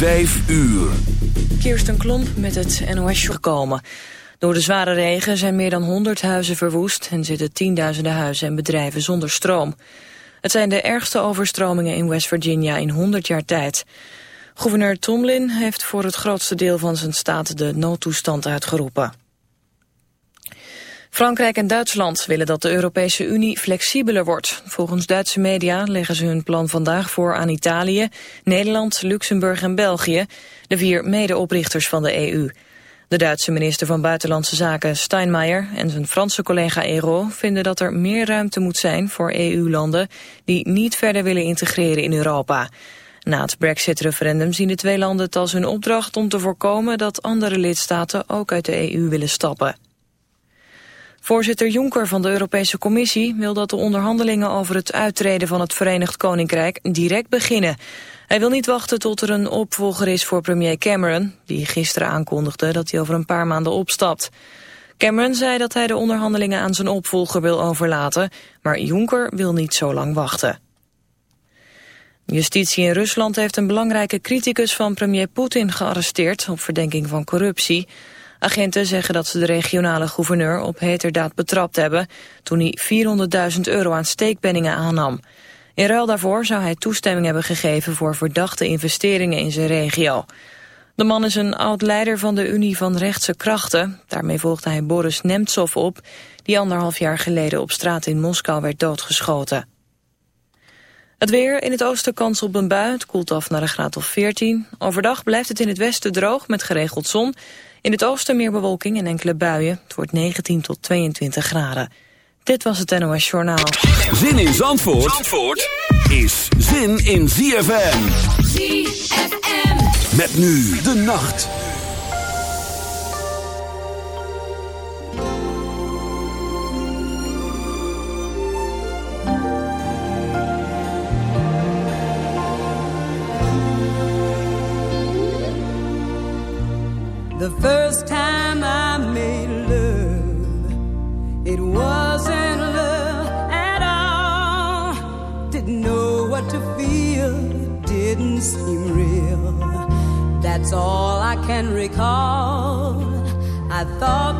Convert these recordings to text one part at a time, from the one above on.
Vijf uur. Kirsten Klomp met het NOS gekomen. Door de zware regen zijn meer dan 100 huizen verwoest... en zitten tienduizenden huizen en bedrijven zonder stroom. Het zijn de ergste overstromingen in West Virginia in 100 jaar tijd. Gouverneur Tomlin heeft voor het grootste deel van zijn staat de noodtoestand uitgeroepen. Frankrijk en Duitsland willen dat de Europese Unie flexibeler wordt. Volgens Duitse media leggen ze hun plan vandaag voor aan Italië, Nederland, Luxemburg en België, de vier medeoprichters van de EU. De Duitse minister van Buitenlandse Zaken Steinmeier en zijn Franse collega Ero vinden dat er meer ruimte moet zijn voor EU-landen die niet verder willen integreren in Europa. Na het brexit-referendum zien de twee landen het als hun opdracht om te voorkomen dat andere lidstaten ook uit de EU willen stappen. Voorzitter Juncker van de Europese Commissie wil dat de onderhandelingen over het uittreden van het Verenigd Koninkrijk direct beginnen. Hij wil niet wachten tot er een opvolger is voor premier Cameron, die gisteren aankondigde dat hij over een paar maanden opstapt. Cameron zei dat hij de onderhandelingen aan zijn opvolger wil overlaten, maar Juncker wil niet zo lang wachten. Justitie in Rusland heeft een belangrijke criticus van premier Poetin gearresteerd op verdenking van corruptie. Agenten zeggen dat ze de regionale gouverneur op heterdaad betrapt hebben... toen hij 400.000 euro aan steekpenningen aannam. In ruil daarvoor zou hij toestemming hebben gegeven... voor verdachte investeringen in zijn regio. De man is een oud-leider van de Unie van Rechtse Krachten. Daarmee volgde hij Boris Nemtsov op... die anderhalf jaar geleden op straat in Moskou werd doodgeschoten. Het weer, in het oosten kans op een bui. Het koelt af naar een graad of 14. Overdag blijft het in het westen droog met geregeld zon... In het oosten meer bewolking en enkele buien. Het wordt 19 tot 22 graden. Dit was het NOS Journaal. Zin in Zandvoort, Zandvoort is zin in ZFM. ZFM. Met nu de nacht. That's all I can recall. I thought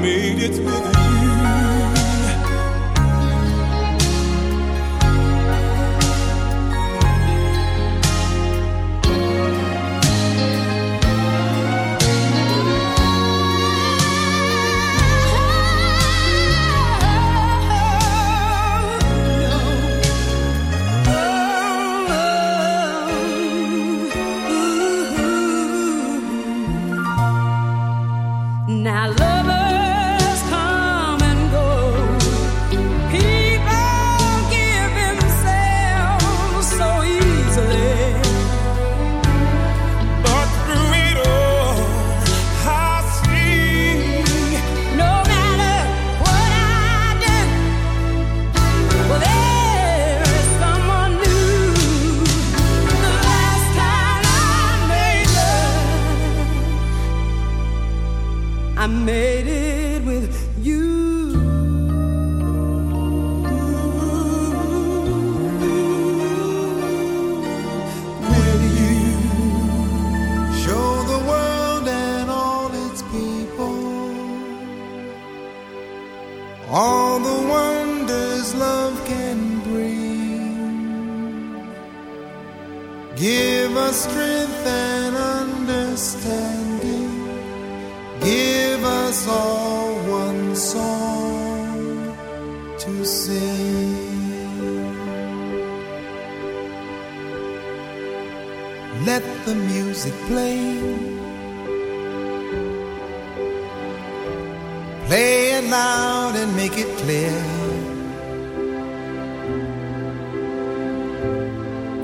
Made it with you.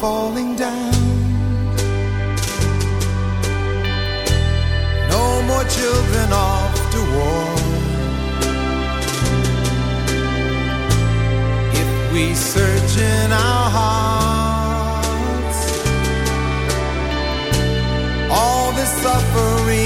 falling down. No more children off to war. If we search in our hearts, all this suffering.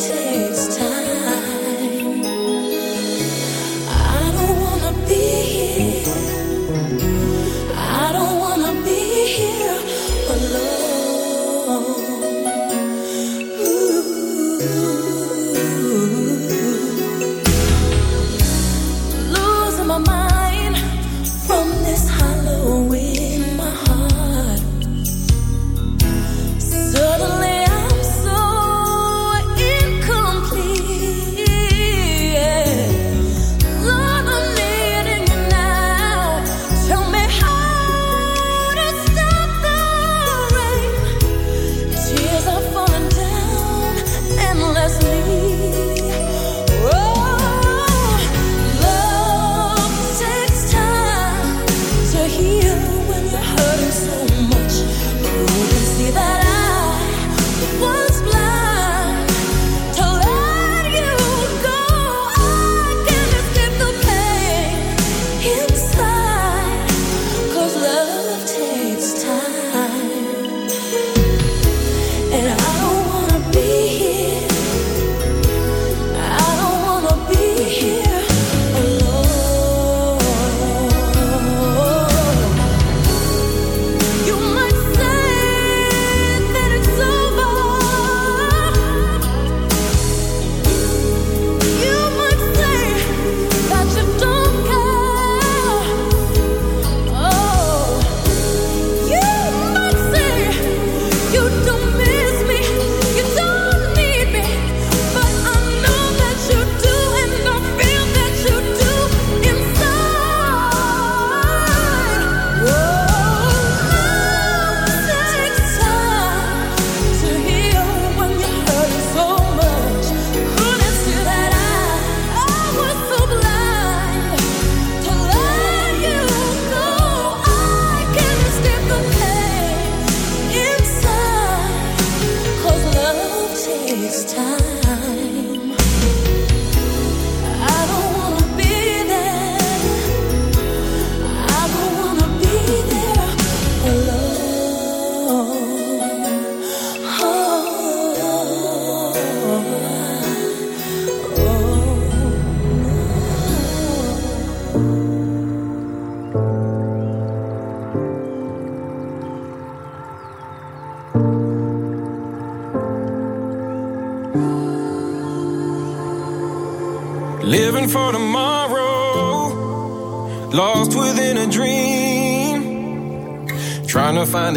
to you.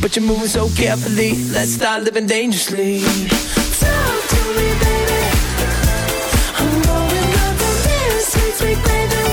But you're moving so carefully. Let's start living dangerously. Talk to me, baby. I'm going up on this sweet, sweet baby.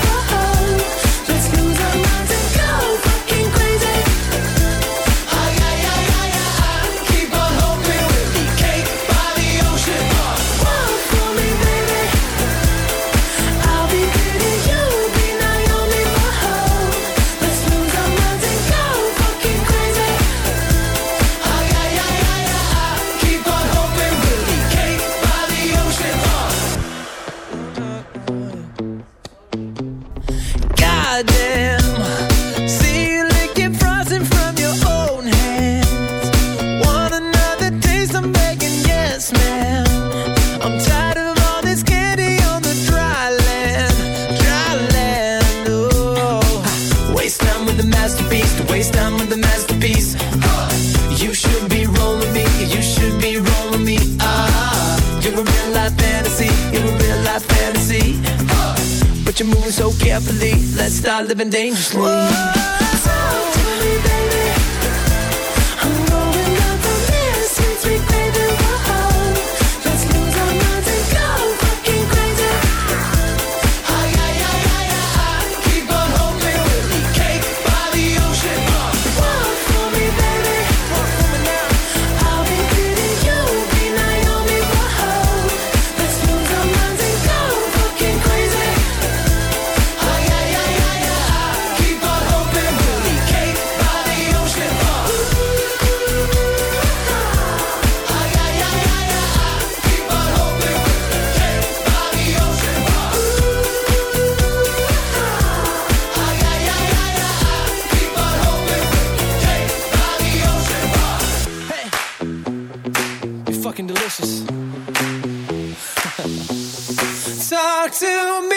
To me,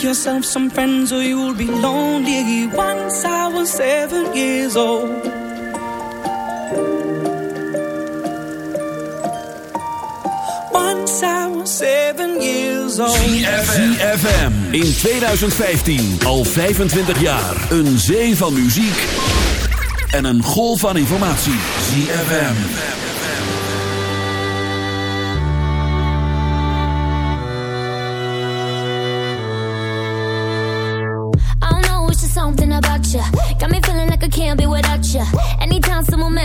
make yourself some friends or you'll be lonely. Once I was seven years old. Once I was seven years old. ZFM. In 2015. Al 25 jaar. Een zee van muziek. En een golf van informatie. ZFM.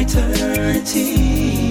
eternity.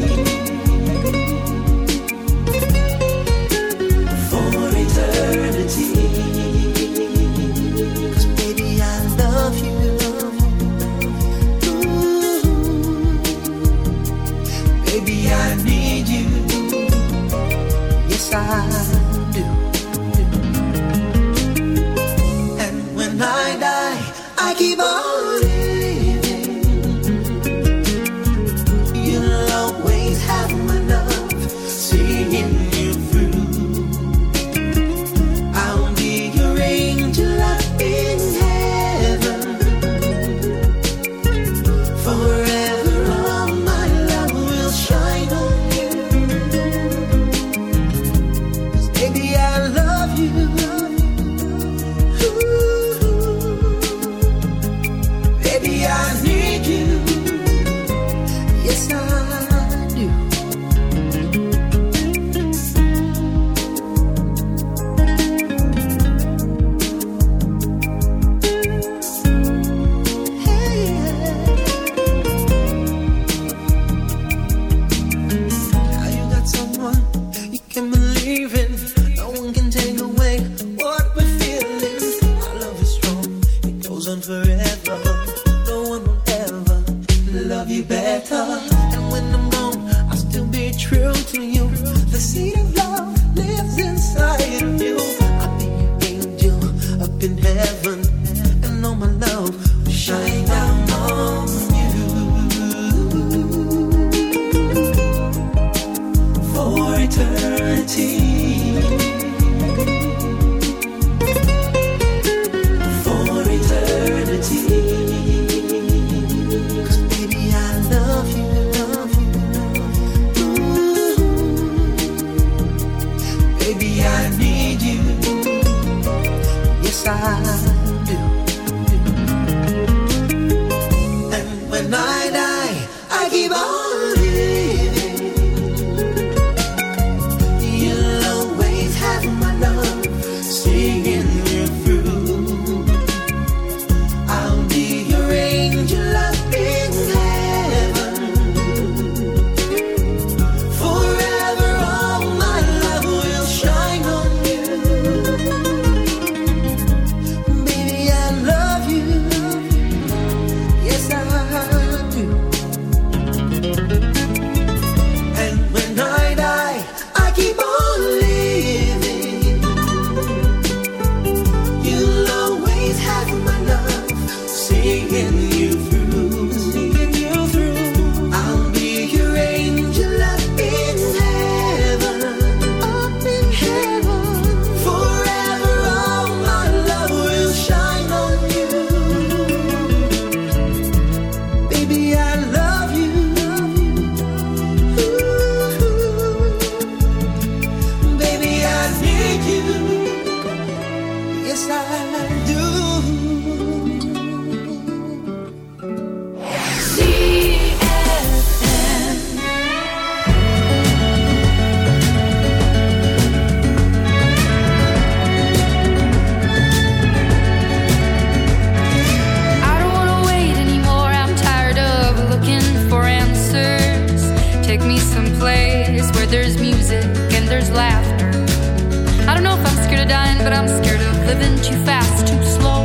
Living too fast, too slow.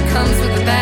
Comes with the bad.